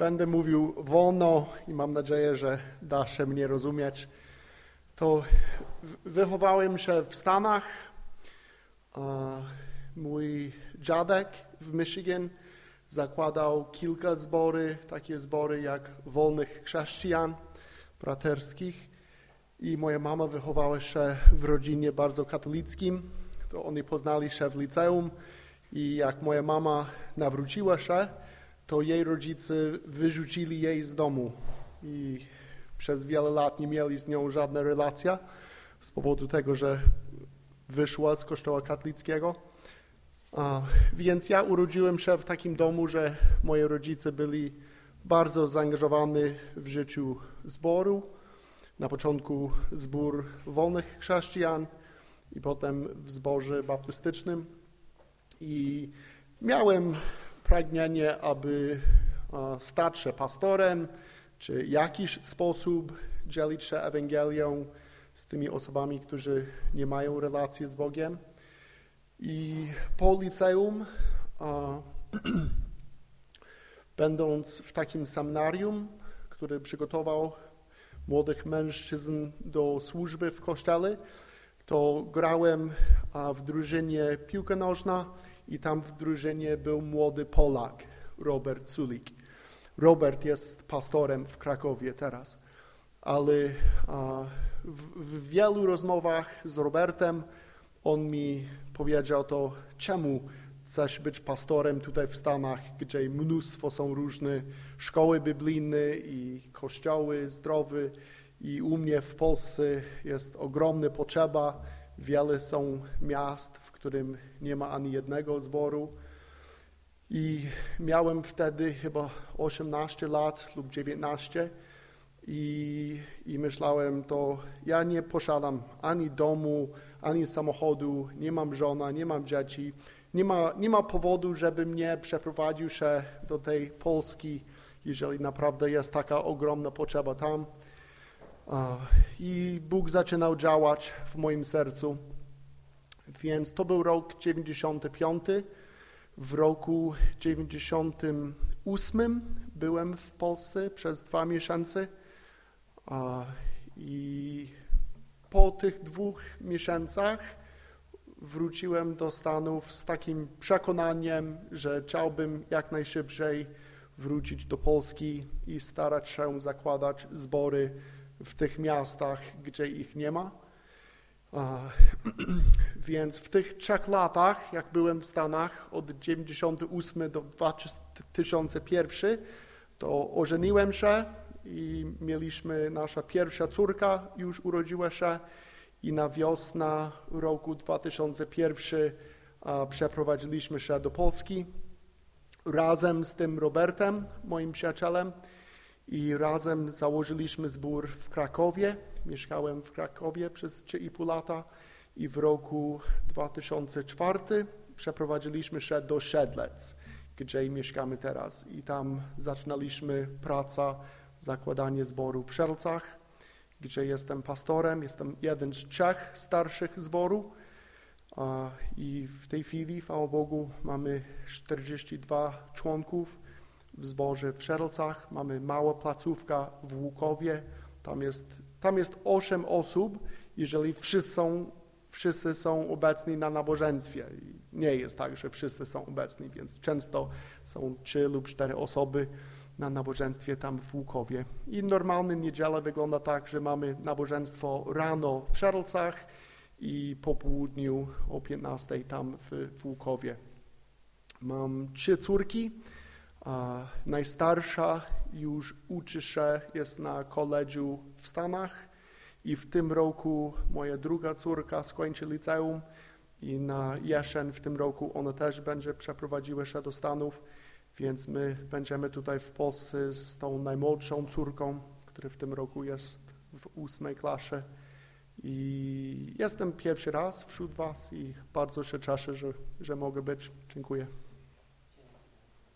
będę mówił wolno i mam nadzieję, że da się mnie rozumieć. To wychowałem się w Stanach. Mój dziadek w Michigan zakładał kilka zbory, takie zbory jak wolnych chrześcijan braterskich. I moja mama wychowała się w rodzinie bardzo katolickim. To oni poznali się w liceum i jak moja mama nawróciła się, to jej rodzice wyrzucili jej z domu i przez wiele lat nie mieli z nią żadnej relacji z powodu tego, że wyszła z kościoła katolickiego. Więc ja urodziłem się w takim domu, że moi rodzice byli bardzo zaangażowani w życiu zboru. Na początku zbór wolnych chrześcijan i potem w zborze baptystycznym. I miałem pragnienie, aby stać się pastorem, czy jakiś sposób dzielić się Ewangelią z tymi osobami, którzy nie mają relacji z Bogiem. I po liceum, będąc w takim seminarium, który przygotował młodych mężczyzn do służby w kościele, to grałem w drużynie piłka nożna i tam w drużynie był młody Polak, Robert Sulik. Robert jest pastorem w Krakowie teraz, ale w, w wielu rozmowach z Robertem on mi powiedział to, czemu chcesz być pastorem tutaj w Stanach, gdzie mnóstwo są różne szkoły biblijne i kościoły zdrowe i u mnie w Polsce jest ogromna potrzeba. Wiele są miast, w którym nie ma ani jednego zboru. I miałem wtedy chyba 18 lat lub 19 i, i myślałem to, ja nie posiadam ani domu, ani samochodu, nie mam żona, nie mam dzieci. Nie ma, nie ma powodu, żeby mnie przeprowadził się do tej Polski, jeżeli naprawdę jest taka ogromna potrzeba tam. I Bóg zaczynał działać w moim sercu. Więc to był rok 95. W roku 98 byłem w Polsce przez dwa miesiące i po tych dwóch miesiącach wróciłem do Stanów z takim przekonaniem, że chciałbym jak najszybciej wrócić do Polski i starać się zakładać zbory w tych miastach, gdzie ich nie ma. Więc w tych trzech latach, jak byłem w Stanach od 98 do 2001, to ożeniłem się i mieliśmy, nasza pierwsza córka już urodziła się i na wiosnę roku 2001 przeprowadziliśmy się do Polski razem z tym Robertem, moim przyjacielem i razem założyliśmy zbór w Krakowie. Mieszkałem w Krakowie przez 3,5 lata. I w roku 2004 przeprowadziliśmy się do Siedlec, gdzie mieszkamy teraz. I tam zaczynaliśmy pracę, zakładanie zboru w Szelcach, gdzie jestem pastorem, jestem jeden z trzech starszych zboru. I w tej chwili, chwała Bogu, mamy 42 członków w zborze w Szelcach, mamy małą placówkę w Łukowie, tam jest, tam jest 8 osób, jeżeli wszyscy są, wszyscy są obecni na nabożeństwie. Nie jest tak, że wszyscy są obecni, więc często są 3 lub 4 osoby na nabożeństwie tam w Łukowie. I normalny niedziela wygląda tak, że mamy nabożeństwo rano w Szelcach i po południu o 15 tam w, w Łukowie. Mam trzy córki. A najstarsza już uczy się, jest na koledżu w Stanach i w tym roku moja druga córka skończy liceum i na jesień w tym roku ona też będzie przeprowadziła się do Stanów, więc my będziemy tutaj w Polsce z tą najmłodszą córką, która w tym roku jest w ósmej klasie. I jestem pierwszy raz wśród Was i bardzo się cieszę, że, że mogę być. Dziękuję.